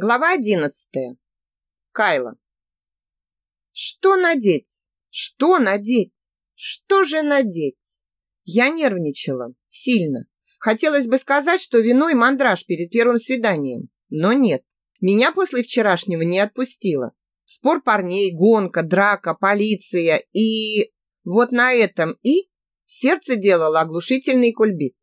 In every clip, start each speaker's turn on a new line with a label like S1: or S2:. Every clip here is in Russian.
S1: Глава одиннадцатая. Кайла. Что надеть? Что надеть? Что же надеть? Я нервничала. Сильно. Хотелось бы сказать, что виной мандраж перед первым свиданием. Но нет. Меня после вчерашнего не отпустило. Спор парней, гонка, драка, полиция и... Вот на этом и сердце делало оглушительный кульбит.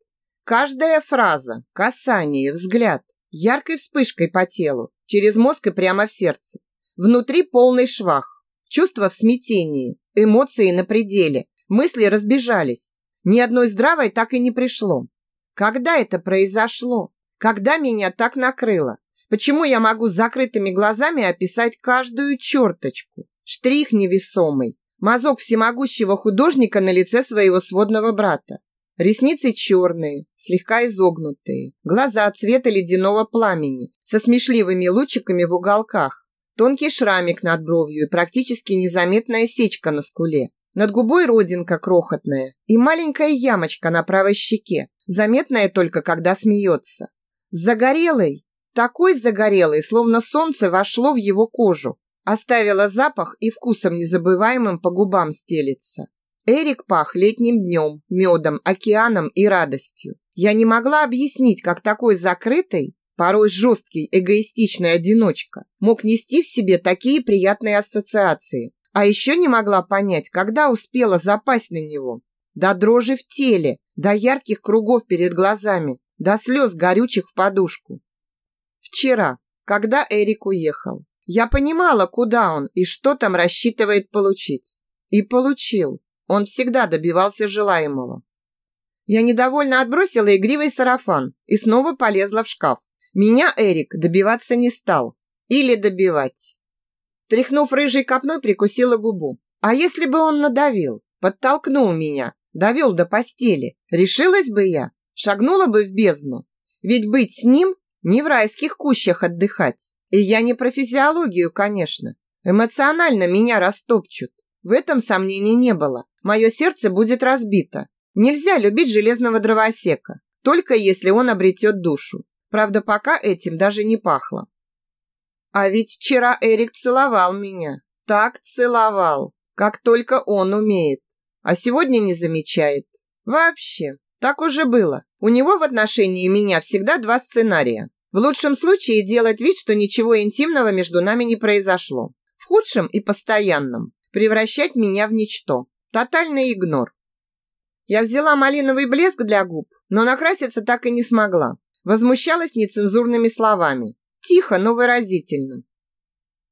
S1: Каждая фраза, касание, взгляд яркой вспышкой по телу, через мозг и прямо в сердце. Внутри полный швах. Чувства в смятении, эмоции на пределе, мысли разбежались. Ни одной здравой так и не пришло. Когда это произошло? Когда меня так накрыло? Почему я могу с закрытыми глазами описать каждую черточку? Штрих невесомый, мазок всемогущего художника на лице своего сводного брата. Ресницы черные, слегка изогнутые, глаза цвета ледяного пламени, со смешливыми лучиками в уголках, тонкий шрамик над бровью и практически незаметная сечка на скуле. Над губой родинка крохотная и маленькая ямочка на правой щеке, заметная только, когда смеется. Загорелый, такой загорелый, словно солнце вошло в его кожу, оставило запах и вкусом незабываемым по губам стелится. Эрик пах летним днем, медом, океаном и радостью. Я не могла объяснить, как такой закрытый, порой жесткий, эгоистичный одиночка мог нести в себе такие приятные ассоциации. А еще не могла понять, когда успела запасть на него. До дрожи в теле, до ярких кругов перед глазами, до слез горючих в подушку. Вчера, когда Эрик уехал, я понимала, куда он и что там рассчитывает получить. И получил. Он всегда добивался желаемого. Я недовольно отбросила игривый сарафан и снова полезла в шкаф. Меня Эрик добиваться не стал. Или добивать. Тряхнув рыжей копной, прикусила губу. А если бы он надавил, подтолкнул меня, довел до постели, решилась бы я, шагнула бы в бездну. Ведь быть с ним не в райских кущах отдыхать. И я не про физиологию, конечно. Эмоционально меня растопчут. В этом сомнений не было. Мое сердце будет разбито. Нельзя любить железного дровосека, только если он обретет душу. Правда, пока этим даже не пахло. А ведь вчера Эрик целовал меня. Так целовал, как только он умеет. А сегодня не замечает. Вообще, так уже было. У него в отношении меня всегда два сценария. В лучшем случае делать вид, что ничего интимного между нами не произошло. В худшем и постоянном превращать меня в ничто. Тотальный игнор. Я взяла малиновый блеск для губ, но накраситься так и не смогла. Возмущалась нецензурными словами. Тихо, но выразительно.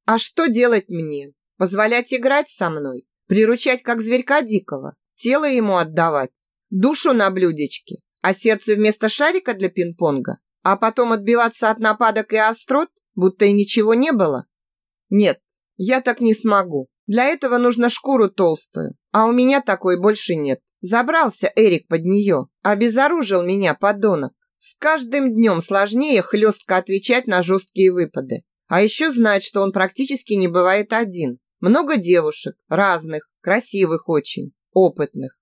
S1: А что делать мне? Позволять играть со мной? Приручать, как зверька дикого? Тело ему отдавать? Душу на блюдечке? А сердце вместо шарика для пинг-понга? А потом отбиваться от нападок и острот, будто и ничего не было? Нет, я так не смогу. Для этого нужно шкуру толстую, а у меня такой больше нет. Забрался Эрик под нее, обезоружил меня, подонок. С каждым днем сложнее хлестко отвечать на жесткие выпады. А еще знать, что он практически не бывает один. Много девушек, разных, красивых очень, опытных.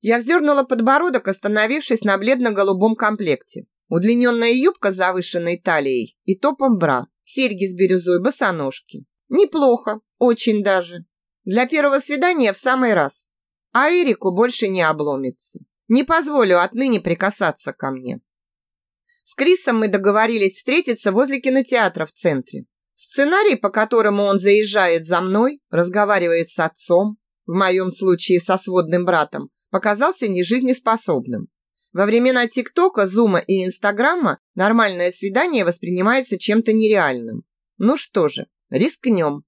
S1: Я вздернула подбородок, остановившись на бледно-голубом комплекте. Удлиненная юбка с завышенной талией и топом бра, серьги с бирюзой, босоножки. Неплохо, очень даже. Для первого свидания в самый раз. А Эрику больше не обломится. Не позволю отныне прикасаться ко мне. С Крисом мы договорились встретиться возле кинотеатра в центре. Сценарий, по которому он заезжает за мной, разговаривает с отцом, в моем случае со сводным братом, показался нежизнеспособным. Во времена ТикТока, Зума и Инстаграма нормальное свидание воспринимается чем-то нереальным. Ну что же, Рискнем.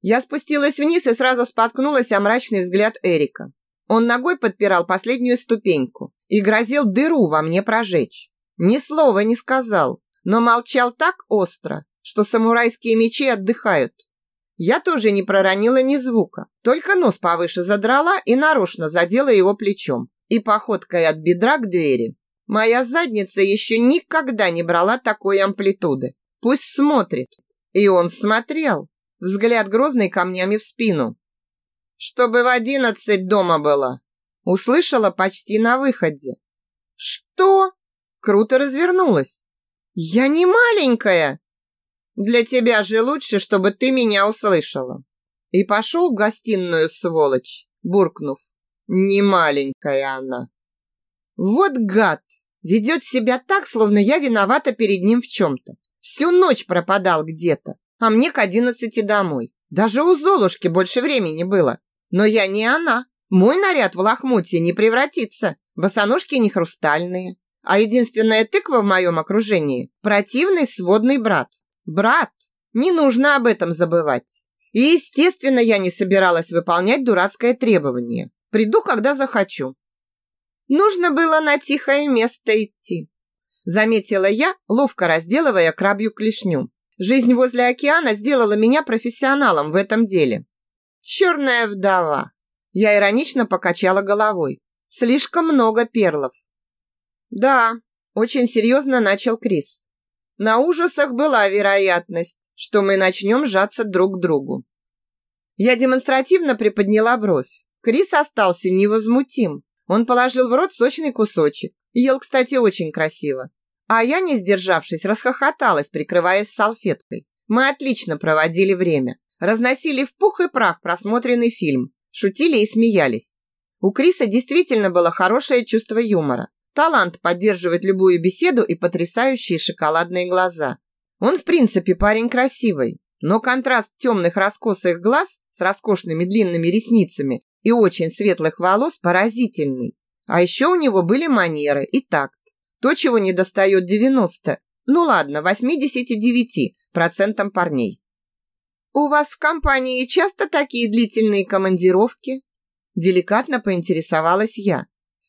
S1: Я спустилась вниз и сразу споткнулась о мрачный взгляд Эрика. Он ногой подпирал последнюю ступеньку и грозил дыру во мне прожечь. Ни слова не сказал, но молчал так остро, что самурайские мечи отдыхают. Я тоже не проронила ни звука, только нос повыше задрала и нарочно задела его плечом и походкой от бедра к двери. Моя задница еще никогда не брала такой амплитуды. Пусть смотрит, и он смотрел, взгляд грозный камнями в спину. «Чтобы в одиннадцать дома было!» Услышала почти на выходе. «Что?» Круто развернулась. «Я не маленькая!» Для тебя же лучше, чтобы ты меня услышала. И пошел в гостиную, сволочь, буркнув. Не маленькая она. Вот гад! Ведет себя так, словно я виновата перед ним в чем-то. Всю ночь пропадал где-то, а мне к одиннадцати домой. Даже у Золушки больше времени было. Но я не она. Мой наряд в лохмотье не превратится. Босоножки не хрустальные. А единственная тыква в моем окружении – противный сводный брат. Брат! Не нужно об этом забывать. И, естественно, я не собиралась выполнять дурацкое требование. Приду, когда захочу. Нужно было на тихое место идти. Заметила я, ловко разделывая крабью клешню. Жизнь возле океана сделала меня профессионалом в этом деле. Черная вдова. Я иронично покачала головой. Слишком много перлов. Да, очень серьезно начал Крис. На ужасах была вероятность, что мы начнем сжаться друг к другу. Я демонстративно приподняла бровь. Крис остался невозмутим. Он положил в рот сочный кусочек. Ел, кстати, очень красиво. А я, не сдержавшись, расхохоталась, прикрываясь салфеткой. Мы отлично проводили время. Разносили в пух и прах просмотренный фильм. Шутили и смеялись. У Криса действительно было хорошее чувство юмора. Талант поддерживать любую беседу и потрясающие шоколадные глаза. Он, в принципе, парень красивый, но контраст темных раскосых глаз с роскошными длинными ресницами и очень светлых волос поразительный. А еще у него были манеры и такт. То, чего не достает 90, ну ладно, 89% парней. «У вас в компании часто такие длительные командировки?» Деликатно поинтересовалась я.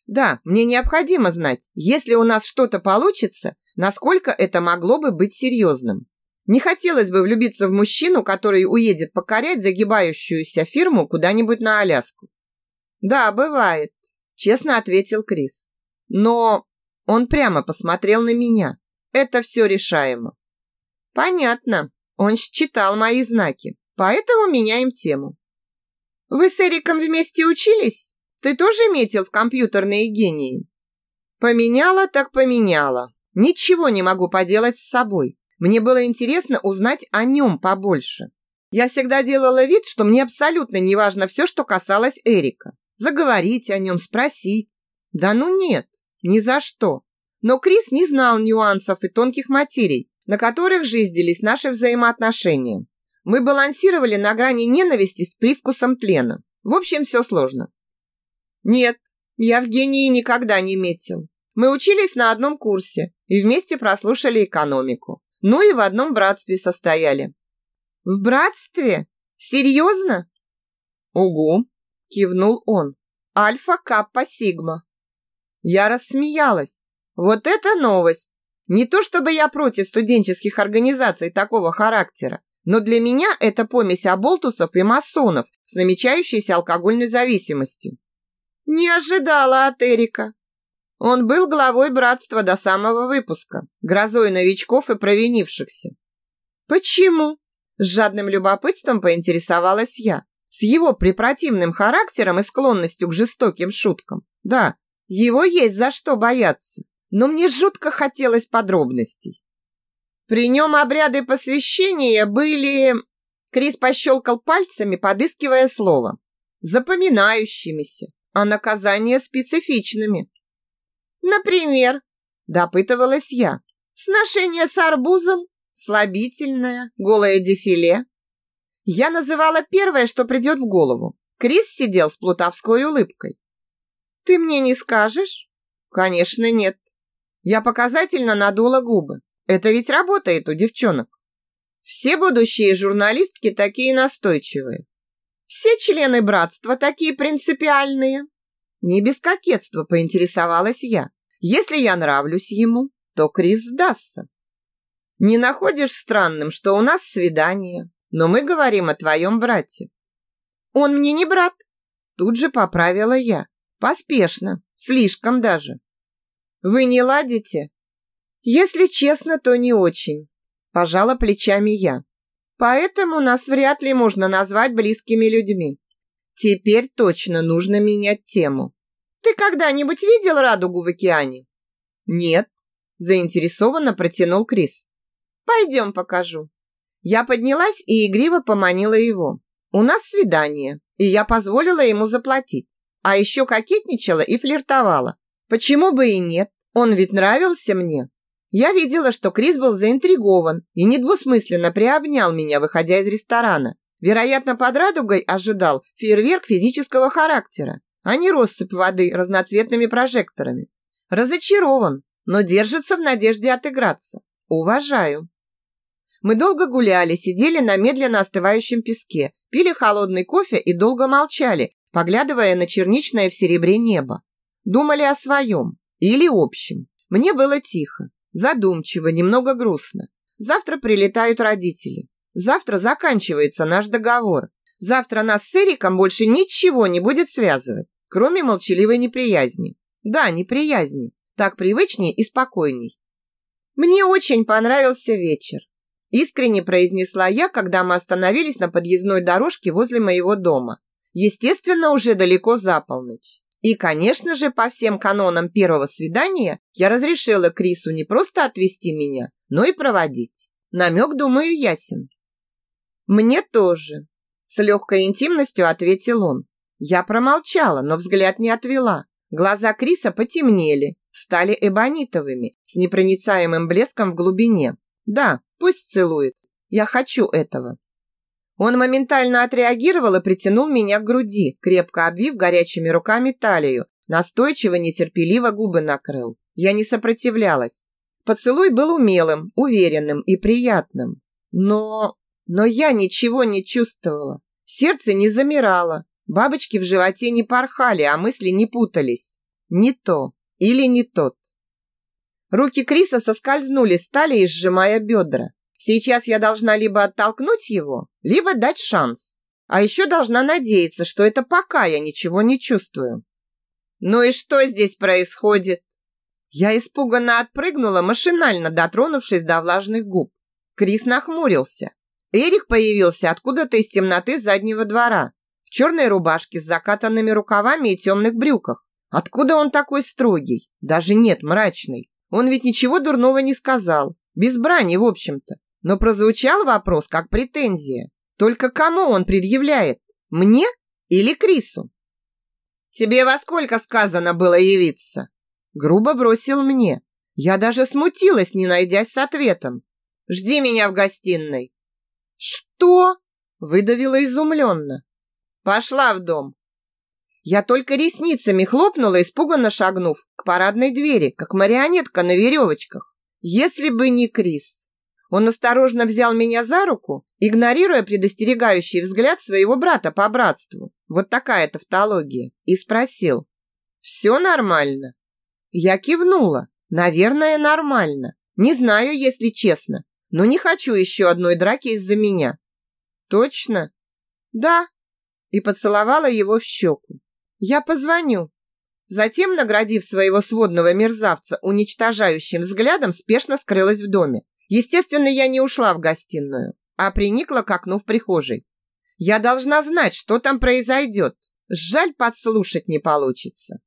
S1: Да, мне необходимо знать, если у нас что-то получится, насколько это могло бы быть серьезным. Не хотелось бы влюбиться в мужчину, который уедет покорять загибающуюся фирму куда-нибудь на Аляску. Да, бывает, честно ответил Крис. Но он прямо посмотрел на меня. Это все решаемо. Понятно. Он считал мои знаки, поэтому меняем тему. Вы с Эриком вместе учились? Ты тоже метил в компьютерные гении? Поменяла так поменяла. Ничего не могу поделать с собой. Мне было интересно узнать о нем побольше. Я всегда делала вид, что мне абсолютно не важно все, что касалось Эрика. Заговорить о нем, спросить. Да ну нет, ни за что. Но Крис не знал нюансов и тонких материй, на которых жизнились наши взаимоотношения. Мы балансировали на грани ненависти с привкусом тлена. В общем, все сложно. Нет, я в гении никогда не метил. Мы учились на одном курсе и вместе прослушали экономику. Ну и в одном братстве состояли. В братстве? Серьезно? Угу, кивнул он. Альфа, Каппа, Сигма. Я рассмеялась. Вот это новость! Не то чтобы я против студенческих организаций такого характера, но для меня это помесь оболтусов и масонов с намечающейся алкогольной зависимостью. Не ожидала от Эрика. Он был главой братства до самого выпуска, грозой новичков и провинившихся. Почему? С жадным любопытством поинтересовалась я. С его препротивным характером и склонностью к жестоким шуткам. Да, его есть за что бояться, но мне жутко хотелось подробностей. При нем обряды посвящения были... Крис пощелкал пальцами, подыскивая слово. Запоминающимися, а наказания специфичными. Например, допытывалась я, сношение с арбузом, слабительное, голое дефиле. Я называла первое, что придет в голову. Крис сидел с плутовской улыбкой. «Ты мне не скажешь?» «Конечно, нет». Я показательно надула губы. Это ведь работает у девчонок. Все будущие журналистки такие настойчивые. Все члены братства такие принципиальные. Не без кокетства поинтересовалась я. Если я нравлюсь ему, то Крис сдастся. Не находишь странным, что у нас свидание, но мы говорим о твоем брате? Он мне не брат. Тут же поправила я. Поспешно, слишком даже. Вы не ладите? Если честно, то не очень. Пожала плечами я. Поэтому нас вряд ли можно назвать близкими людьми. Теперь точно нужно менять тему. Ты когда-нибудь видел радугу в океане? Нет, заинтересованно протянул Крис. Пойдем покажу. Я поднялась и игриво поманила его. У нас свидание, и я позволила ему заплатить. А еще кокетничала и флиртовала. Почему бы и нет? Он ведь нравился мне. Я видела, что Крис был заинтригован и недвусмысленно приобнял меня, выходя из ресторана. Вероятно, под радугой ожидал фейерверк физического характера, а не россыпь воды разноцветными прожекторами. Разочарован, но держится в надежде отыграться. Уважаю. Мы долго гуляли, сидели на медленно остывающем песке, пили холодный кофе и долго молчали, поглядывая на черничное в серебре небо. Думали о своем или общем. Мне было тихо, задумчиво, немного грустно. Завтра прилетают родители. Завтра заканчивается наш договор. Завтра нас с Эриком больше ничего не будет связывать, кроме молчаливой неприязни. Да, неприязни. Так привычнее и спокойней. Мне очень понравился вечер. Искренне произнесла я, когда мы остановились на подъездной дорожке возле моего дома. Естественно, уже далеко за полночь. И, конечно же, по всем канонам первого свидания я разрешила Крису не просто отвезти меня, но и проводить. Намек, думаю, ясен. Мне тоже. С легкой интимностью ответил он. Я промолчала, но взгляд не отвела. Глаза Криса потемнели, стали эбонитовыми, с непроницаемым блеском в глубине. Да, пусть целует. Я хочу этого. Он моментально отреагировал и притянул меня к груди, крепко обвив горячими руками талию, настойчиво, нетерпеливо губы накрыл. Я не сопротивлялась. Поцелуй был умелым, уверенным и приятным. Но... но я ничего не чувствовала. Сердце не замирало. Бабочки в животе не порхали, а мысли не путались. Не то или не тот. Руки Криса соскользнули с талии, сжимая бедра. Сейчас я должна либо оттолкнуть его, либо дать шанс. А еще должна надеяться, что это пока я ничего не чувствую. Ну и что здесь происходит? Я испуганно отпрыгнула, машинально дотронувшись до влажных губ. Крис нахмурился. Эрик появился откуда-то из темноты заднего двора, в черной рубашке с закатанными рукавами и темных брюках. Откуда он такой строгий? Даже нет, мрачный. Он ведь ничего дурного не сказал. Без брани, в общем-то. Но прозвучал вопрос как претензия. Только кому он предъявляет? Мне или Крису? Тебе во сколько сказано было явиться? Грубо бросил мне. Я даже смутилась, не найдясь с ответом. Жди меня в гостиной. Что? Выдавила изумленно. Пошла в дом. Я только ресницами хлопнула, испуганно шагнув к парадной двери, как марионетка на веревочках. Если бы не Крис. Он осторожно взял меня за руку, игнорируя предостерегающий взгляд своего брата по братству. Вот такая тавтология. И спросил. «Все нормально?» Я кивнула. «Наверное, нормально. Не знаю, если честно, но не хочу еще одной драки из-за меня». «Точно?» «Да». И поцеловала его в щеку. «Я позвоню». Затем, наградив своего сводного мерзавца уничтожающим взглядом, спешно скрылась в доме. Естественно, я не ушла в гостиную, а приникла к окну в прихожей. Я должна знать, что там произойдет. Жаль, подслушать не получится.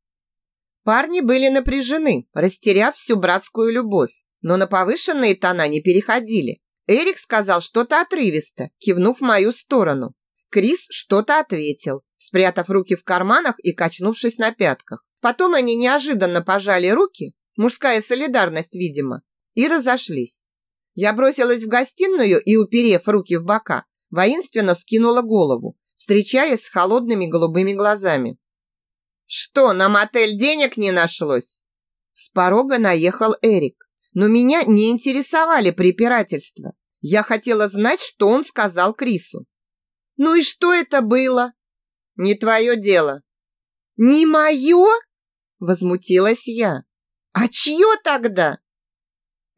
S1: Парни были напряжены, растеряв всю братскую любовь, но на повышенные тона не переходили. Эрик сказал что-то отрывисто, кивнув в мою сторону. Крис что-то ответил, спрятав руки в карманах и качнувшись на пятках. Потом они неожиданно пожали руки, мужская солидарность, видимо, и разошлись. Я бросилась в гостиную и, уперев руки в бока, воинственно вскинула голову, встречаясь с холодными голубыми глазами. «Что, на мотель денег не нашлось?» С порога наехал Эрик, но меня не интересовали препирательства. Я хотела знать, что он сказал Крису. «Ну и что это было?» «Не твое дело». «Не мое?» Возмутилась я. «А чье тогда?»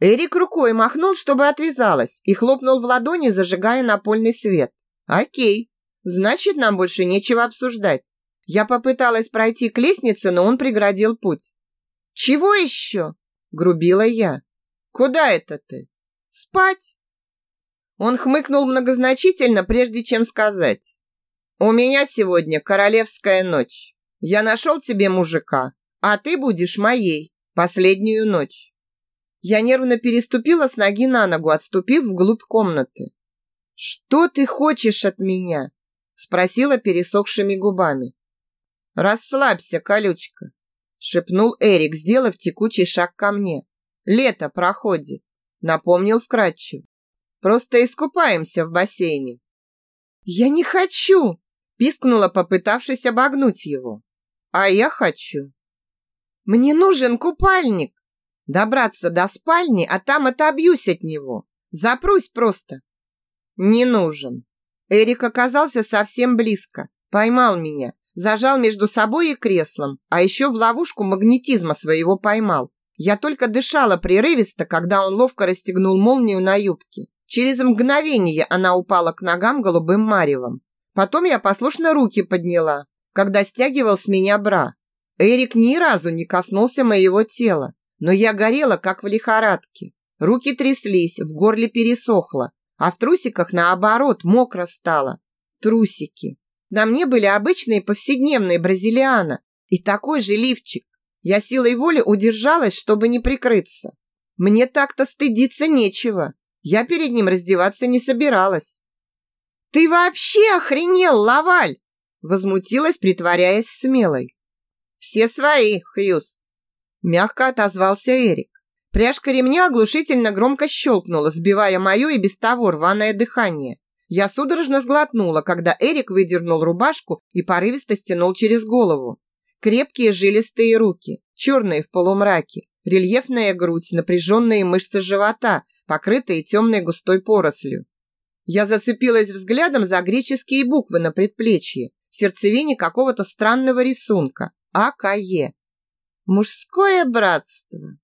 S1: Эрик рукой махнул, чтобы отвязалась, и хлопнул в ладони, зажигая напольный свет. «Окей, значит, нам больше нечего обсуждать». Я попыталась пройти к лестнице, но он преградил путь. «Чего еще?» – грубила я. «Куда это ты?» «Спать». Он хмыкнул многозначительно, прежде чем сказать. «У меня сегодня королевская ночь. Я нашел тебе мужика, а ты будешь моей последнюю ночь». Я нервно переступила с ноги на ногу, отступив вглубь комнаты. Что ты хочешь от меня? Спросила пересохшими губами. Расслабься, колючка, шепнул Эрик, сделав текучий шаг ко мне. Лето проходит, напомнил вкратчиво. Просто искупаемся в бассейне. Я не хочу, пискнула, попытавшись обогнуть его. А я хочу. Мне нужен купальник. Добраться до спальни, а там отобьюсь от него. Запрусь просто. Не нужен. Эрик оказался совсем близко. Поймал меня. Зажал между собой и креслом. А еще в ловушку магнетизма своего поймал. Я только дышала прерывисто, когда он ловко расстегнул молнию на юбке. Через мгновение она упала к ногам голубым маревом. Потом я послушно руки подняла, когда стягивал с меня бра. Эрик ни разу не коснулся моего тела, но я горела, как в лихорадке. Руки тряслись, в горле пересохло, а в трусиках, наоборот, мокро стало. Трусики. На мне были обычные повседневные бразилиана и такой же лифчик. Я силой воли удержалась, чтобы не прикрыться. Мне так-то стыдиться нечего. Я перед ним раздеваться не собиралась. «Ты вообще охренел, Лаваль!» Возмутилась, притворяясь смелой. «Все свои, Хьюз!» Мягко отозвался Эрик. Пряжка ремня оглушительно громко щелкнула, сбивая мое и без того рваное дыхание. Я судорожно сглотнула, когда Эрик выдернул рубашку и порывисто стянул через голову. Крепкие жилистые руки, черные в полумраке, рельефная грудь, напряженные мышцы живота, покрытые темной густой порослью. Я зацепилась взглядом за греческие буквы на предплечье, в сердцевине какого-то странного рисунка. АКЕ. Мужское братство.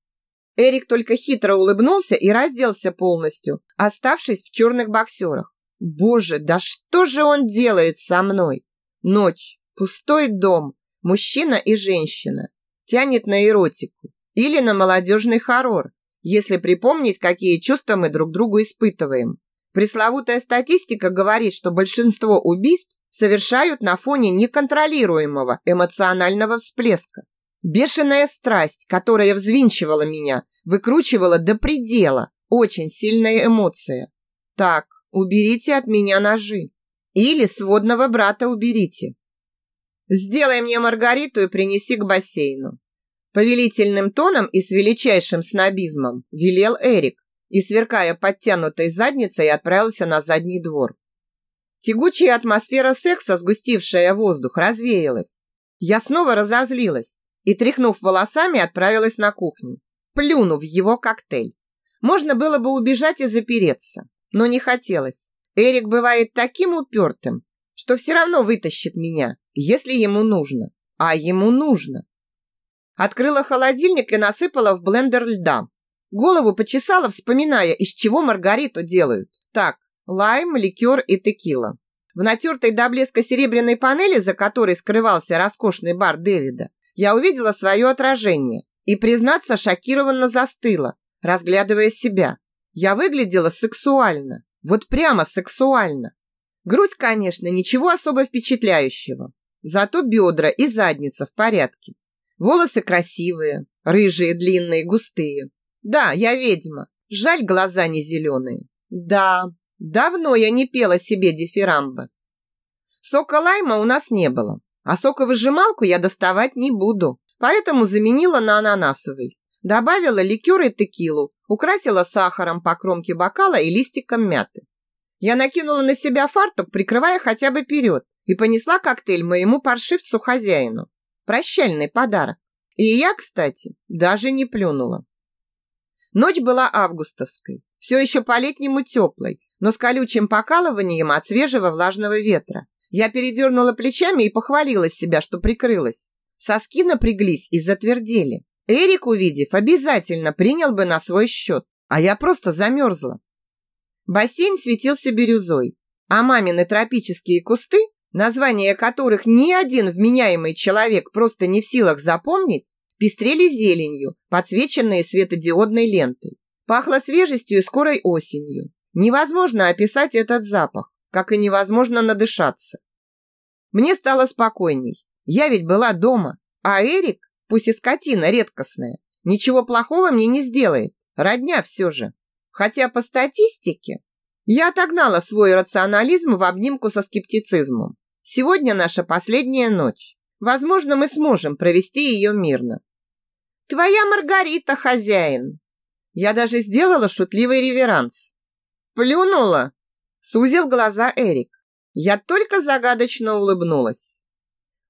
S1: Эрик только хитро улыбнулся и разделся полностью, оставшись в черных боксерах. Боже, да что же он делает со мной? Ночь, пустой дом, мужчина и женщина. Тянет на эротику или на молодежный хоррор, если припомнить, какие чувства мы друг другу испытываем. Пресловутая статистика говорит, что большинство убийств совершают на фоне неконтролируемого эмоционального всплеска. Бешеная страсть, которая взвинчивала меня, выкручивала до предела. Очень сильная эмоция. Так, уберите от меня ножи. Или сводного брата уберите. Сделай мне Маргариту и принеси к бассейну. Повелительным тоном и с величайшим снобизмом велел Эрик и, сверкая подтянутой задницей, отправился на задний двор. Тягучая атмосфера секса, сгустившая воздух, развеялась. Я снова разозлилась и, тряхнув волосами, отправилась на кухню, плюнув его коктейль. Можно было бы убежать и запереться, но не хотелось. Эрик бывает таким упертым, что все равно вытащит меня, если ему нужно. А ему нужно. Открыла холодильник и насыпала в блендер льда. Голову почесала, вспоминая, из чего маргариту делают. Так, лайм, ликер и текила. В натертой до блеска серебряной панели, за которой скрывался роскошный бар Дэвида, я увидела свое отражение и, признаться, шокированно застыла, разглядывая себя. Я выглядела сексуально, вот прямо сексуально. Грудь, конечно, ничего особо впечатляющего, зато бедра и задница в порядке. Волосы красивые, рыжие, длинные, густые. Да, я ведьма, жаль, глаза не зеленые. Да, Давно я не пела себе дифирамбы. Сока лайма у нас не было, а соковыжималку я доставать не буду, поэтому заменила на ананасовый. Добавила ликер и текилу, украсила сахаром по кромке бокала и листиком мяты. Я накинула на себя фартук, прикрывая хотя бы вперед, и понесла коктейль моему паршивцу-хозяину. Прощальный подарок. И я, кстати, даже не плюнула. Ночь была августовской, все еще по-летнему теплой, но с колючим покалыванием от свежего влажного ветра. Я передернула плечами и похвалила себя, что прикрылась. Соски напряглись и затвердели. Эрик, увидев, обязательно принял бы на свой счет, а я просто замерзла. Бассейн светился бирюзой, а мамины тропические кусты, названия которых ни один вменяемый человек просто не в силах запомнить, пестрели зеленью, подсвеченные светодиодной лентой. Пахло свежестью и скорой осенью. Невозможно описать этот запах, как и невозможно надышаться. Мне стало спокойней. Я ведь была дома, а Эрик, пусть и скотина редкостная, ничего плохого мне не сделает. Родня все же. Хотя по статистике Я отогнала свой рационализм в обнимку со скептицизмом. Сегодня наша последняя ночь. Возможно, мы сможем провести ее мирно. Твоя Маргарита, хозяин. Я даже сделала шутливый реверанс. Плюнула. Сузил глаза Эрик. Я только загадочно улыбнулась.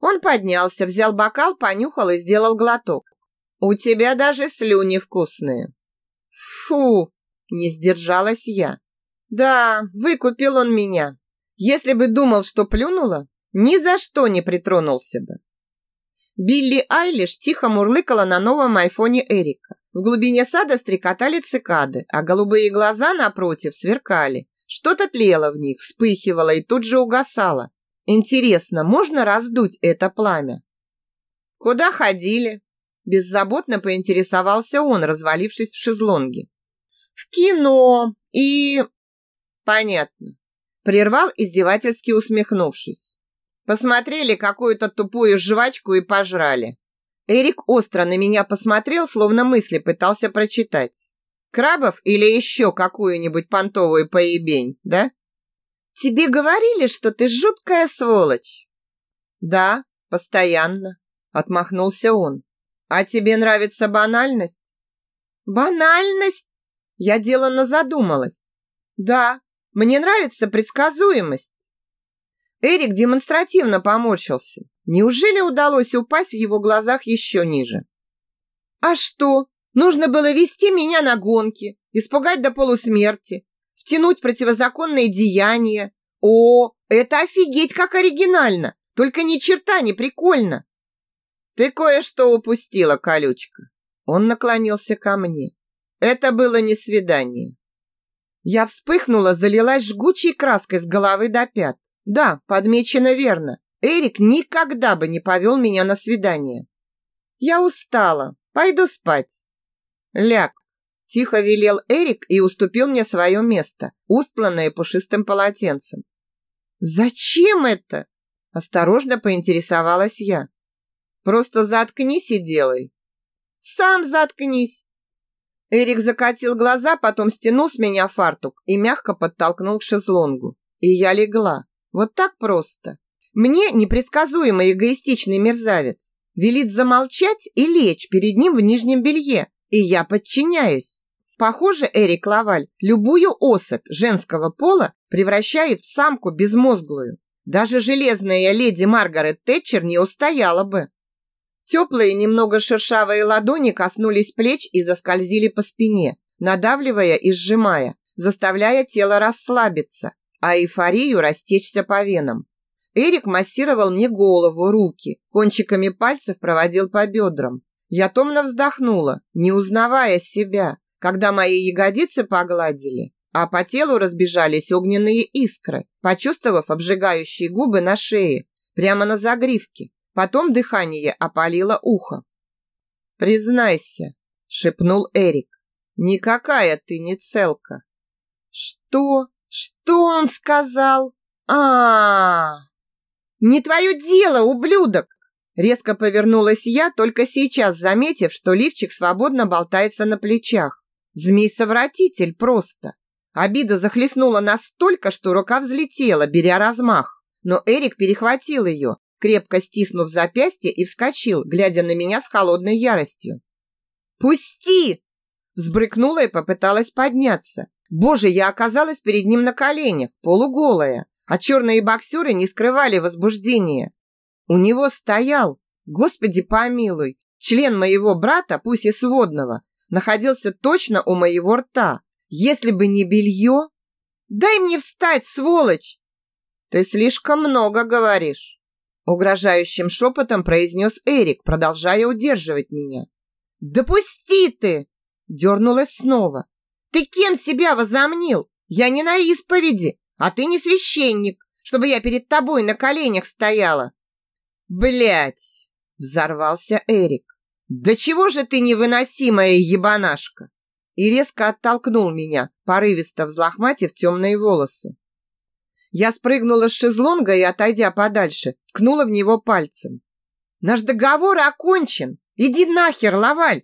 S1: Он поднялся, взял бокал, понюхал и сделал глоток. У тебя даже слюни вкусные. Фу, не сдержалась я. Да, выкупил он меня. Если бы думал, что плюнула, ни за что не притронулся бы. Билли Айлиш тихо мурлыкала на новом айфоне Эрика. В глубине сада стрекотали цикады, а голубые глаза напротив сверкали. Что-то тлело в них, вспыхивало и тут же угасало. Интересно, можно раздуть это пламя? Куда ходили? Беззаботно поинтересовался он, развалившись в шезлонге. В кино и... Понятно. Прервал издевательски усмехнувшись. Посмотрели какую-то тупую жвачку и пожрали. Эрик остро на меня посмотрел, словно мысли пытался прочитать. Крабов или еще какую-нибудь понтовую поебень, да? Тебе говорили, что ты жуткая сволочь. Да, постоянно, отмахнулся он. А тебе нравится банальность? Банальность? Я деланно задумалась. Да, мне нравится предсказуемость. Эрик демонстративно поморщился. Неужели удалось упасть в его глазах еще ниже? А что? Нужно было вести меня на гонки, испугать до полусмерти, втянуть в противозаконные деяния. О, это офигеть как оригинально, только ни черта не прикольно. Ты кое-что упустила, колючка. Он наклонился ко мне. Это было не свидание. Я вспыхнула, залилась жгучей краской с головы до пят. Да, подмечено верно. Эрик никогда бы не повел меня на свидание. Я устала. Пойду спать. Ляг. Тихо велел Эрик и уступил мне свое место, устланное пушистым полотенцем. «Зачем это?» Осторожно поинтересовалась я. «Просто заткнись и делай». «Сам заткнись!» Эрик закатил глаза, потом стянул с меня фартук и мягко подтолкнул к шезлонгу. И я легла. Вот так просто. Мне непредсказуемый эгоистичный мерзавец велит замолчать и лечь перед ним в нижнем белье, и я подчиняюсь. Похоже, Эрик Лаваль любую особь женского пола превращает в самку безмозглую. Даже железная леди Маргарет Тэтчер не устояла бы. Теплые, немного шершавые ладони коснулись плеч и заскользили по спине, надавливая и сжимая, заставляя тело расслабиться, а эйфорию растечься по венам. Эрик массировал мне голову, руки, кончиками пальцев проводил по бедрам. Я томно вздохнула, не узнавая себя, когда мои ягодицы погладили, а по телу разбежались огненные искры, почувствовав обжигающие губы на шее, прямо на загривке. Потом дыхание опалило ухо. «Признайся», — шепнул Эрик, — «никакая ты не целка». «Что?» Что он сказал? А, -а, -а. Не твое дело, ублюдок! Резко повернулась я, только сейчас заметив, что лифчик свободно болтается на плечах. Змей-совратитель просто. Обида захлестнула настолько, что рука взлетела, беря размах. Но Эрик перехватил ее, крепко стиснув запястье и вскочил, глядя на меня с холодной яростью. «Пусти!» Взбрыкнула и попыталась подняться. Боже, я оказалась перед ним на коленях, полуголая, а черные боксеры не скрывали возбуждения. У него стоял, господи помилуй, член моего брата, пусть и сводного, находился точно у моего рта. Если бы не белье... Дай мне встать, сволочь! Ты слишком много говоришь. Угрожающим шепотом произнес Эрик, продолжая удерживать меня. «Допусти ты!» Дернулась снова. Ты кем себя возомнил? Я не на исповеди, а ты не священник, чтобы я перед тобой на коленях стояла. Блять, взорвался Эрик. Да чего же ты невыносимая ебанашка? И резко оттолкнул меня, порывисто взлохматив темные волосы. Я спрыгнула с шезлонга и, отойдя подальше, ткнула в него пальцем. «Наш договор окончен! Иди нахер, Лаваль!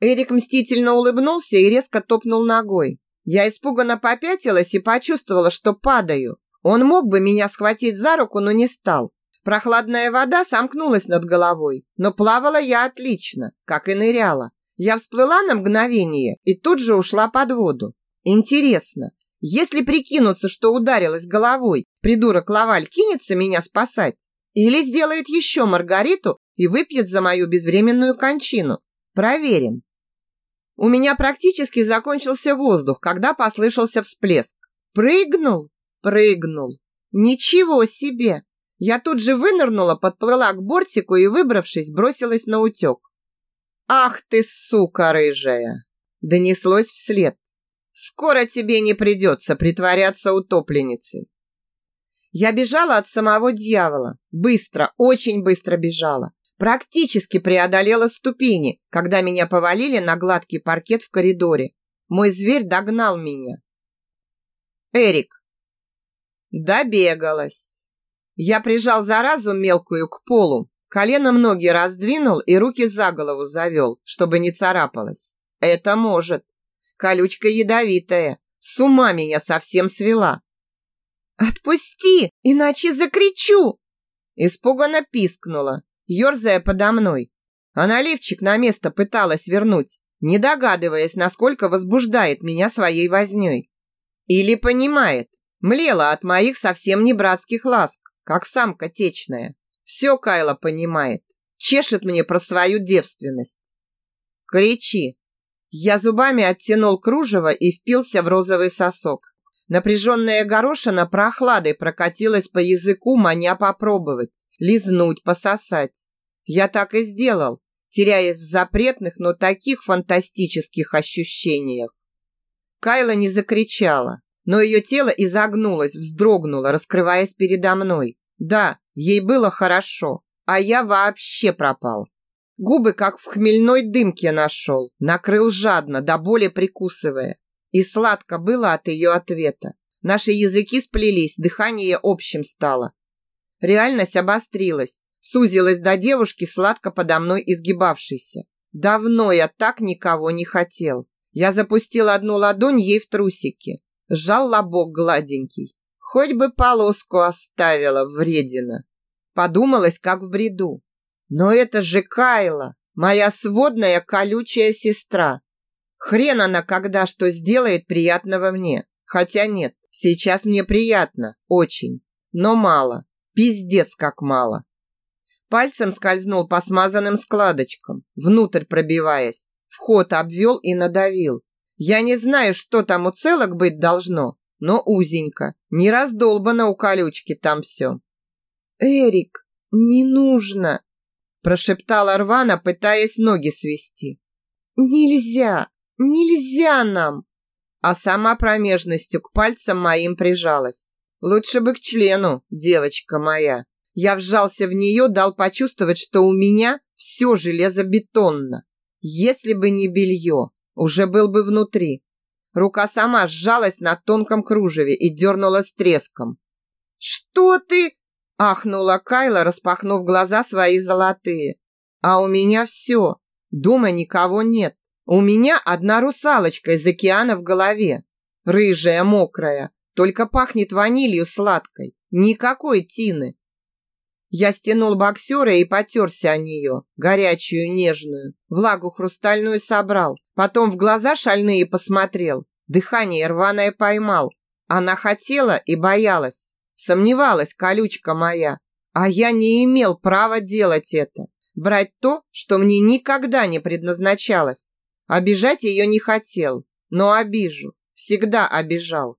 S1: Эрик мстительно улыбнулся и резко топнул ногой. Я испуганно попятилась и почувствовала, что падаю. Он мог бы меня схватить за руку, но не стал. Прохладная вода сомкнулась над головой, но плавала я отлично, как и ныряла. Я всплыла на мгновение и тут же ушла под воду. Интересно, если прикинуться, что ударилась головой, придурок Лаваль кинется меня спасать? Или сделает еще Маргариту и выпьет за мою безвременную кончину? Проверим. У меня практически закончился воздух, когда послышался всплеск. Прыгнул, прыгнул. Ничего себе! Я тут же вынырнула, подплыла к бортику и, выбравшись, бросилась на утек. «Ах ты, сука рыжая!» Донеслось вслед. «Скоро тебе не придется притворяться утопленницей». Я бежала от самого дьявола. Быстро, очень быстро бежала. Практически преодолела ступени, когда меня повалили на гладкий паркет в коридоре. Мой зверь догнал меня. Эрик. Добегалась. Я прижал заразу мелкую к полу, коленом ноги раздвинул и руки за голову завел, чтобы не царапалась. Это может. Колючка ядовитая. С ума меня совсем свела. «Отпусти, иначе закричу!» Испуганно пискнула, ерзая подо мной. А наливчик на место пыталась вернуть, не догадываясь, насколько возбуждает меня своей вознёй. Или понимает, млела от моих совсем не братских ласк, как самка течная. Все Кайла понимает, чешет мне про свою девственность. Кричи. Я зубами оттянул кружево и впился в розовый сосок. Напряженная горошина прохладой прокатилась по языку, маня попробовать, лизнуть, пососать. Я так и сделал, теряясь в запретных, но таких фантастических ощущениях. Кайла не закричала, но ее тело изогнулось, вздрогнуло, раскрываясь передо мной. Да, ей было хорошо, а я вообще пропал. Губы, как в хмельной дымке нашел, накрыл жадно, до боли прикусывая. И сладко было от ее ответа. Наши языки сплелись, дыхание общим стало. Реальность обострилась, сузилась до девушки, сладко подо мной изгибавшейся. Давно я так никого не хотел. Я запустил одну ладонь ей в трусики, сжал лобок гладенький. Хоть бы полоску оставила, вредина. Подумалось, как в бреду. Но это же Кайла, моя сводная колючая сестра. Хрен она когда что сделает приятного мне. Хотя нет, сейчас мне приятно, очень. Но мало. Пиздец как мало. Пальцем скользнул по смазанным складочкам, внутрь пробиваясь. Вход обвел и надавил. Я не знаю, что там у целок быть должно, но узенько. Не раздолбано у колючки там все. «Эрик, не нужно!» прошептала Рвана, пытаясь ноги свести. «Нельзя! Нельзя нам!» А сама промежностью к пальцам моим прижалась. Лучше бы к члену, девочка моя. Я вжался в нее, дал почувствовать, что у меня все железобетонно. Если бы не белье, уже был бы внутри. Рука сама сжалась на тонком кружеве и дернула с треском. «Что ты?» – ахнула Кайла, распахнув глаза свои золотые. «А у меня все. Дома никого нет. У меня одна русалочка из океана в голове. Рыжая, мокрая, только пахнет ванилью сладкой. Никакой тины. Я стянул боксера и потерся о нее, горячую, нежную. Влагу хрустальную собрал. Потом в глаза шальные посмотрел. Дыхание рваное поймал. Она хотела и боялась. Сомневалась колючка моя. А я не имел права делать это. Брать то, что мне никогда не предназначалось. Обижать ее не хотел, но обижу. Всегда обижал.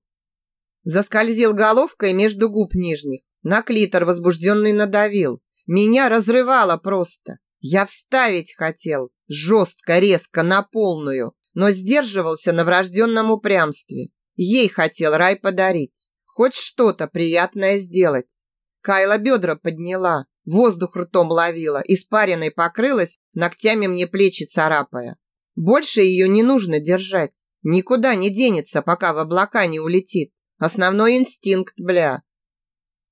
S1: Заскользил головкой между губ нижних. На клитор возбужденный надавил. Меня разрывало просто. Я вставить хотел. Жестко, резко, на полную. Но сдерживался на врожденном упрямстве. Ей хотел рай подарить. Хоть что-то приятное сделать. Кайла бедра подняла. Воздух ртом ловила. Испаренной покрылась, ногтями мне плечи царапая. Больше ее не нужно держать. Никуда не денется, пока в облака не улетит. Основной инстинкт, бля.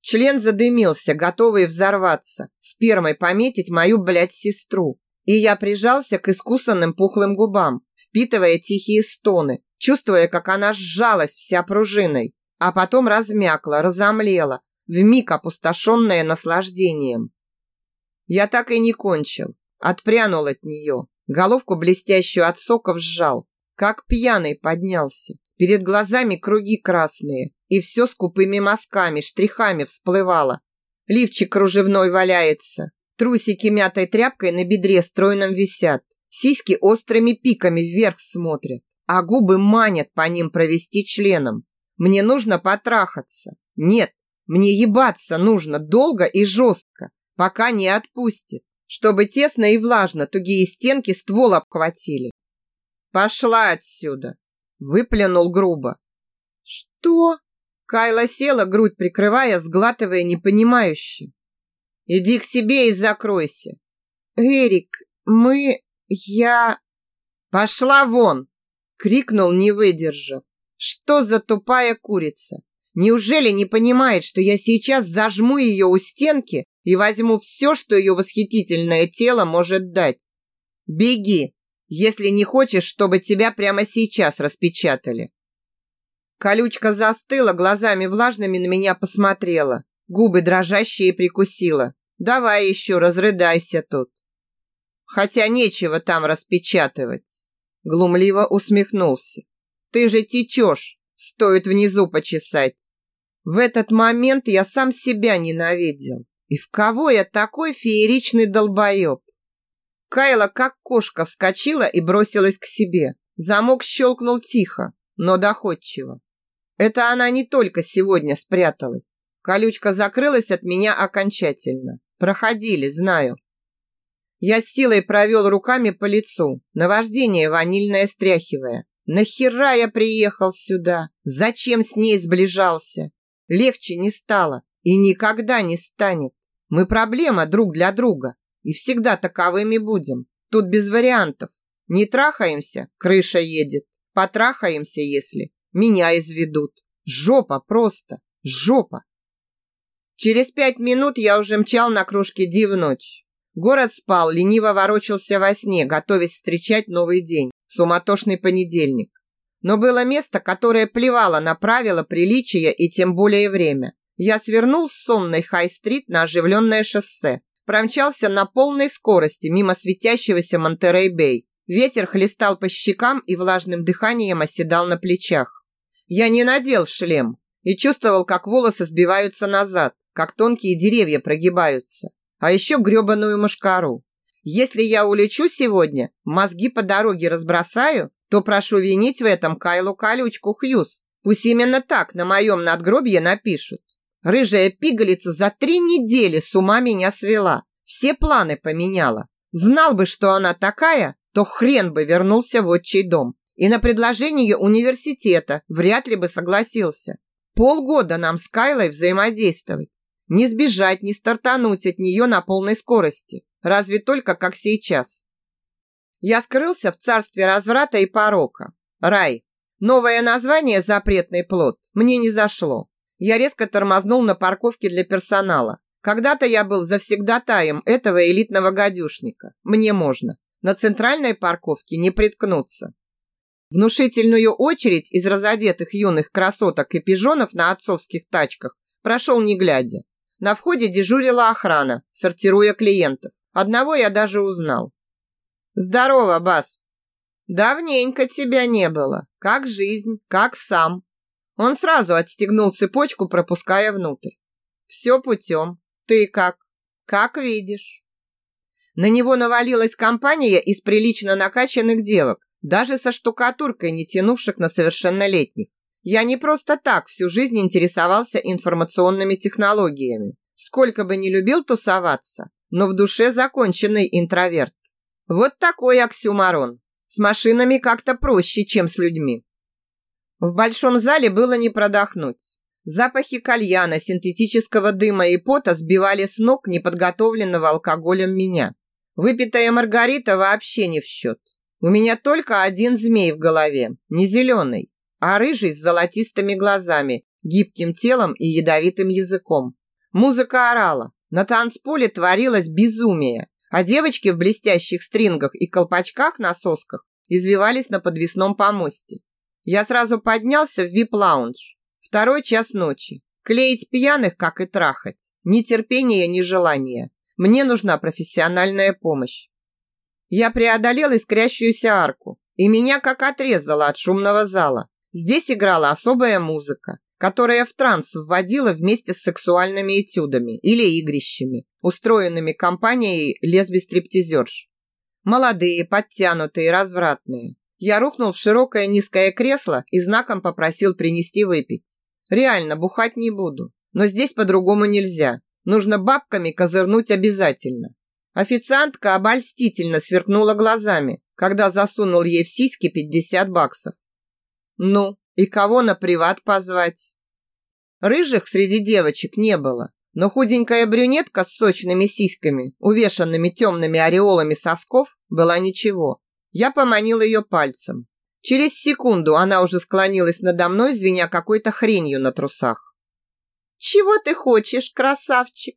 S1: Член задымился, готовый взорваться, спермой пометить мою, блядь, сестру. И я прижался к искусанным пухлым губам, впитывая тихие стоны, чувствуя, как она сжалась вся пружиной, а потом размякла, разомлела, вмиг опустошенная наслаждением. Я так и не кончил, отпрянул от нее, головку блестящую от соков сжал, как пьяный поднялся. Перед глазами круги красные, и все скупыми мазками, штрихами всплывало. Лифчик кружевной валяется, трусики мятой тряпкой на бедре стройном висят, сиськи острыми пиками вверх смотрят, а губы манят по ним провести членом. Мне нужно потрахаться. Нет, мне ебаться нужно долго и жестко, пока не отпустит, чтобы тесно и влажно тугие стенки ствол обхватили. «Пошла отсюда!» – выплюнул грубо. «Что?» Кайла села, грудь прикрывая, сглатывая непонимающе. «Иди к себе и закройся!» «Эрик, мы... я...» «Пошла вон!» – крикнул, не выдержав. «Что за тупая курица? Неужели не понимает, что я сейчас зажму ее у стенки и возьму все, что ее восхитительное тело может дать? Беги, если не хочешь, чтобы тебя прямо сейчас распечатали. Колючка застыла, глазами влажными на меня посмотрела, губы дрожащие прикусила. Давай еще разрыдайся тут. Хотя нечего там распечатывать. Глумливо усмехнулся. Ты же течешь, стоит внизу почесать. В этот момент я сам себя ненавидел. И в кого я такой фееричный долбоеб? Кайла, как кошка, вскочила и бросилась к себе. Замок щелкнул тихо, но доходчиво. Это она не только сегодня спряталась. Колючка закрылась от меня окончательно. Проходили, знаю. Я силой провел руками по лицу, наваждение ванильное стряхивая. Нахера я приехал сюда? Зачем с ней сближался? Легче не стало и никогда не станет. Мы проблема друг для друга. И всегда таковыми будем. Тут без вариантов. Не трахаемся, крыша едет. Потрахаемся, если меня изведут. Жопа просто, жопа. Через пять минут я уже мчал на кружке Ди в ночь. Город спал, лениво ворочался во сне, готовясь встречать новый день, суматошный понедельник. Но было место, которое плевало на правила, приличия и тем более время. Я свернул с сонной Хай-стрит на оживленное шоссе, промчался на полной скорости мимо светящегося Монтерей-Бэй. Ветер хлестал по щекам и влажным дыханием оседал на плечах. Я не надел шлем и чувствовал, как волосы сбиваются назад, как тонкие деревья прогибаются, а еще гребаную мошкару. Если я улечу сегодня, мозги по дороге разбросаю, то прошу винить в этом Кайлу Колючку Хьюз. Пусть именно так на моем надгробье напишут. Рыжая пигалица за три недели с ума меня свела. Все планы поменяла. Знал бы, что она такая, то хрен бы вернулся в отчий дом. И на предложение университета вряд ли бы согласился. Полгода нам с Кайлой взаимодействовать. Не сбежать, не стартануть от нее на полной скорости. Разве только как сейчас. Я скрылся в царстве разврата и порока. Рай. Новое название «Запретный плод» мне не зашло. Я резко тормознул на парковке для персонала. Когда-то я был завсегдатаем этого элитного гадюшника. Мне можно. На центральной парковке не приткнуться. Внушительную очередь из разодетых юных красоток и пижонов на отцовских тачках прошел не глядя. На входе дежурила охрана, сортируя клиентов. Одного я даже узнал. «Здорово, Бас!» «Давненько тебя не было. Как жизнь, как сам?» Он сразу отстегнул цепочку, пропуская внутрь. Все путем. Ты как? Как видишь. На него навалилась компания из прилично накачанных девок, даже со штукатуркой, не тянувших на совершеннолетних. Я не просто так всю жизнь интересовался информационными технологиями. Сколько бы не любил тусоваться, но в душе законченный интроверт. Вот такой оксюмарон. С машинами как-то проще, чем с людьми. В большом зале было не продохнуть. Запахи кальяна, синтетического дыма и пота сбивали с ног неподготовленного алкоголем меня. Выпитая маргарита вообще не в счет. У меня только один змей в голове, не зеленый, а рыжий с золотистыми глазами, гибким телом и ядовитым языком. Музыка орала, на танцполе творилось безумие, а девочки в блестящих стрингах и колпачках на сосках извивались на подвесном помосте. Я сразу поднялся в вип-лаунж. Второй час ночи. Клеить пьяных, как и трахать. Ни терпения, ни желания. Мне нужна профессиональная помощь. Я преодолел искрящуюся арку, и меня как отрезало от шумного зала. Здесь играла особая музыка, которая в транс вводила вместе с сексуальными этюдами или игрищами, устроенными компанией лесби-стриптизерш. Молодые, подтянутые, развратные. Я рухнул в широкое низкое кресло и знаком попросил принести выпить. Реально, бухать не буду. Но здесь по-другому нельзя. Нужно бабками козырнуть обязательно. Официантка обольстительно сверкнула глазами, когда засунул ей в сиськи 50 баксов. Ну, и кого на приват позвать? Рыжих среди девочек не было, но худенькая брюнетка с сочными сиськами, увешанными темными ореолами сосков, была ничего. Я поманил ее пальцем. Через секунду она уже склонилась надо мной, звеня какой-то хренью на трусах. «Чего ты хочешь, красавчик?»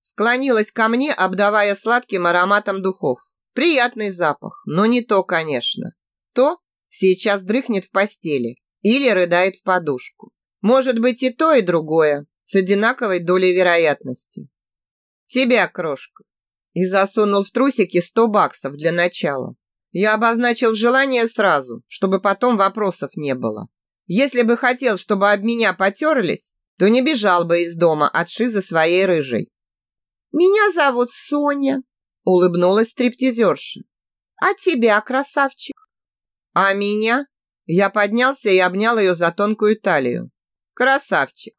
S1: Склонилась ко мне, обдавая сладким ароматом духов. Приятный запах, но не то, конечно. То сейчас дрыхнет в постели или рыдает в подушку. Может быть и то, и другое, с одинаковой долей вероятности. Тебя, крошка. И засунул в трусики сто баксов для начала. Я обозначил желание сразу, чтобы потом вопросов не было. Если бы хотел, чтобы об меня потерлись, то не бежал бы из дома от шизы своей рыжей. «Меня зовут Соня», — улыбнулась стриптизерша. «А тебя, красавчик?» «А меня?» Я поднялся и обнял ее за тонкую талию. «Красавчик!»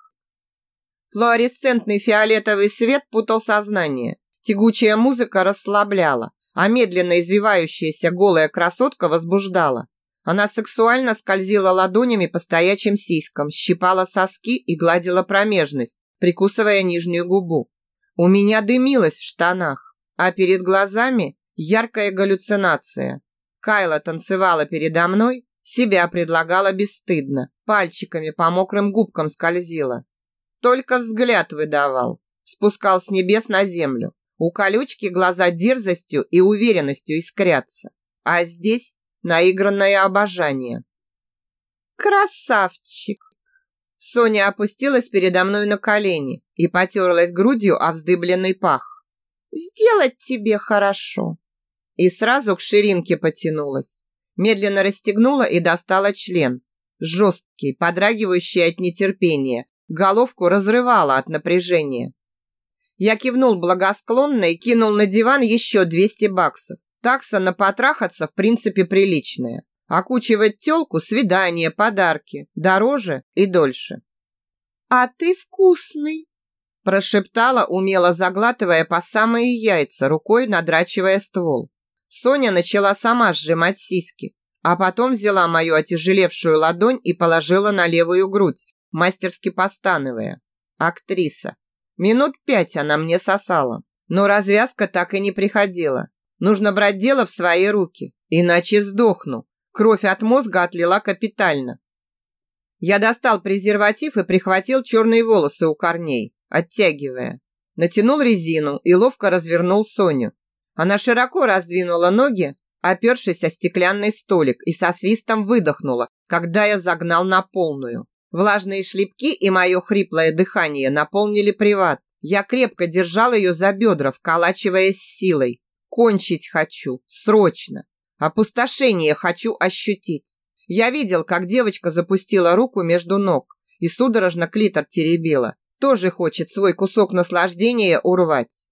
S1: Флуоресцентный фиолетовый свет путал сознание. Тягучая музыка расслабляла а медленно извивающаяся голая красотка возбуждала. Она сексуально скользила ладонями по стоячим сиськам, щипала соски и гладила промежность, прикусывая нижнюю губу. У меня дымилось в штанах, а перед глазами яркая галлюцинация. Кайла танцевала передо мной, себя предлагала бесстыдно, пальчиками по мокрым губкам скользила. Только взгляд выдавал, спускал с небес на землю. У колючки глаза дерзостью и уверенностью искрятся, а здесь наигранное обожание. «Красавчик!» Соня опустилась передо мной на колени и потерлась грудью о вздыбленный пах. «Сделать тебе хорошо!» И сразу к ширинке потянулась. Медленно расстегнула и достала член. Жесткий, подрагивающий от нетерпения. Головку разрывала от напряжения. Я кивнул благосклонно и кинул на диван еще 200 баксов. Такса на потрахаться в принципе приличная. Окучивать тёлку – свидание, подарки. Дороже и дольше. «А ты вкусный!» Прошептала, умело заглатывая по самые яйца, рукой надрачивая ствол. Соня начала сама сжимать сиськи, а потом взяла мою отяжелевшую ладонь и положила на левую грудь, мастерски постановая. Актриса. Минут пять она мне сосала, но развязка так и не приходила. Нужно брать дело в свои руки, иначе сдохну. Кровь от мозга отлила капитально. Я достал презерватив и прихватил черные волосы у корней, оттягивая. Натянул резину и ловко развернул Соню. Она широко раздвинула ноги, опершись о стеклянный столик, и со свистом выдохнула, когда я загнал на полную. Влажные шлепки и мое хриплое дыхание наполнили приват. Я крепко держал ее за бедра, вколачиваясь силой. Кончить хочу, срочно. Опустошение хочу ощутить. Я видел, как девочка запустила руку между ног и судорожно клитор теребила. Тоже хочет свой кусок наслаждения урвать.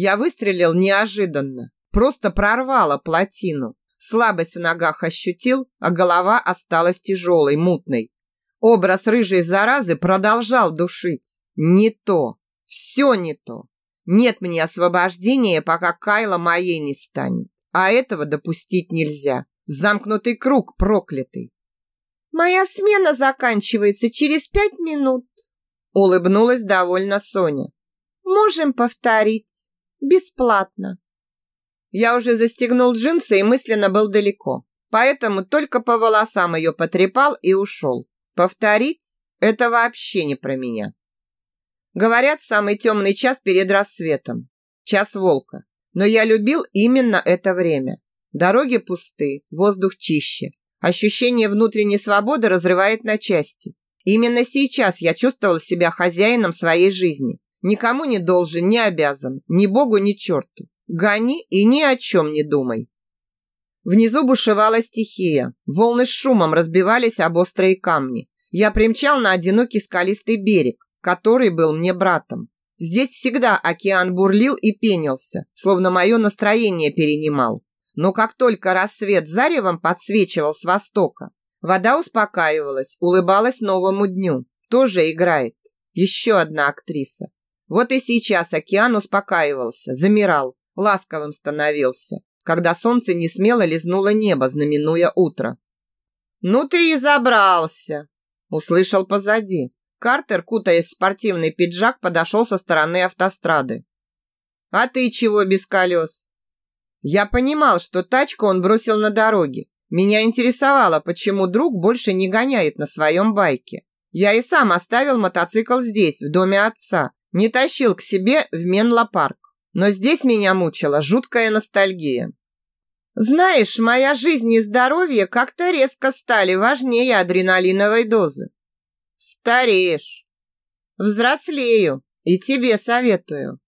S1: Я выстрелил неожиданно. Просто прорвала плотину. Слабость в ногах ощутил, а голова осталась тяжелой, мутной. Образ рыжей заразы продолжал душить. Не то. Все не то. Нет мне освобождения, пока Кайла моей не станет. А этого допустить нельзя. Замкнутый круг проклятый. Моя смена заканчивается через пять минут. Улыбнулась довольно Соня. Можем повторить. Бесплатно. Я уже застегнул джинсы и мысленно был далеко. Поэтому только по волосам ее потрепал и ушел. Повторить – это вообще не про меня. Говорят, самый темный час перед рассветом. Час волка. Но я любил именно это время. Дороги пусты, воздух чище. Ощущение внутренней свободы разрывает на части. Именно сейчас я чувствовал себя хозяином своей жизни. Никому не должен, не обязан, ни Богу, ни черту. Гони и ни о чем не думай. Внизу бушевала стихия. Волны с шумом разбивались об острые камни. Я примчал на одинокий скалистый берег, который был мне братом. Здесь всегда океан бурлил и пенился, словно мое настроение перенимал. Но как только рассвет заревом подсвечивал с востока, вода успокаивалась, улыбалась новому дню. Тоже играет. Еще одна актриса. Вот и сейчас океан успокаивался, замирал, ласковым становился, когда солнце не смело лизнуло небо, знаменуя утро. «Ну ты и забрался!» Услышал позади. Картер, кутаясь в спортивный пиджак, подошел со стороны автострады. «А ты чего без колес?» Я понимал, что тачку он бросил на дороге. Меня интересовало, почему друг больше не гоняет на своем байке. Я и сам оставил мотоцикл здесь, в доме отца, не тащил к себе в Менло-парк. Но здесь меня мучила жуткая ностальгия. Знаешь, моя жизнь и здоровье как-то резко стали важнее адреналиновой дозы. Стареешь. Взрослею и тебе советую.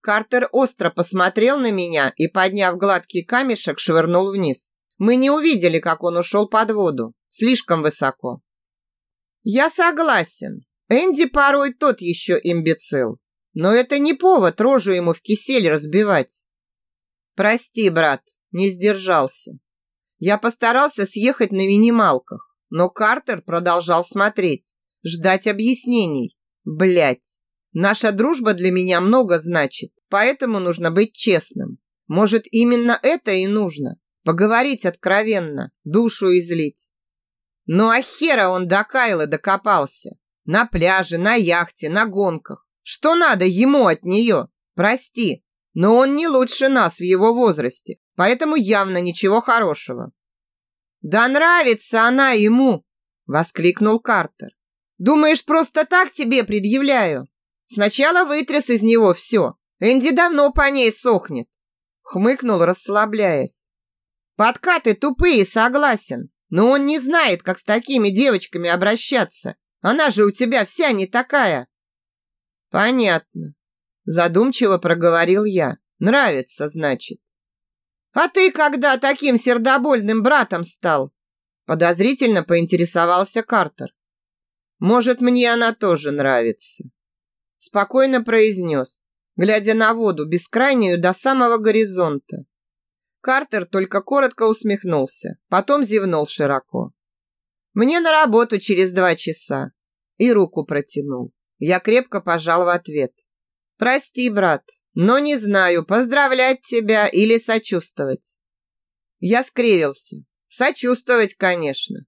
S1: Картер остро посмотрел на меня и, подняв гладкий камешек, швырнул вниз. Мы не увидели, как он ушел под воду. Слишком высоко. Я согласен. Энди порой тот еще имбецил. Но это не повод рожу ему в кисель разбивать. Прости, брат, не сдержался. Я постарался съехать на минималках, но Картер продолжал смотреть, ждать объяснений. Блять, наша дружба для меня много значит, поэтому нужно быть честным. Может, именно это и нужно. Поговорить откровенно, душу излить. Ну а хера он до Кайлы докопался. На пляже, на яхте, на гонках. Что надо ему от нее? Прости, но он не лучше нас в его возрасте, поэтому явно ничего хорошего. Да нравится она ему, воскликнул Картер. Думаешь, просто так тебе предъявляю? Сначала вытряс из него все. Энди давно по ней сохнет. Хмыкнул, расслабляясь. Подкаты тупые, согласен. Но он не знает, как с такими девочками обращаться. Она же у тебя вся не такая. Понятно. Задумчиво проговорил я. Нравится, значит. А ты когда таким сердобольным братом стал? Подозрительно поинтересовался Картер. Может, мне она тоже нравится. Спокойно произнес, глядя на воду, бескрайнюю до самого горизонта. Картер только коротко усмехнулся, потом зевнул широко. «Мне на работу через два часа». И руку протянул. Я крепко пожал в ответ. «Прости, брат, но не знаю, поздравлять тебя или сочувствовать». Я скривился. Сочувствовать, конечно.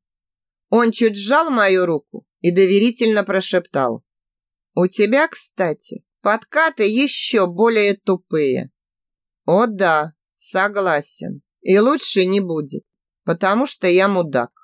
S1: Он чуть сжал мою руку и доверительно прошептал. «У тебя, кстати, подкаты еще более тупые». «О да, согласен. И лучше не будет, потому что я мудак».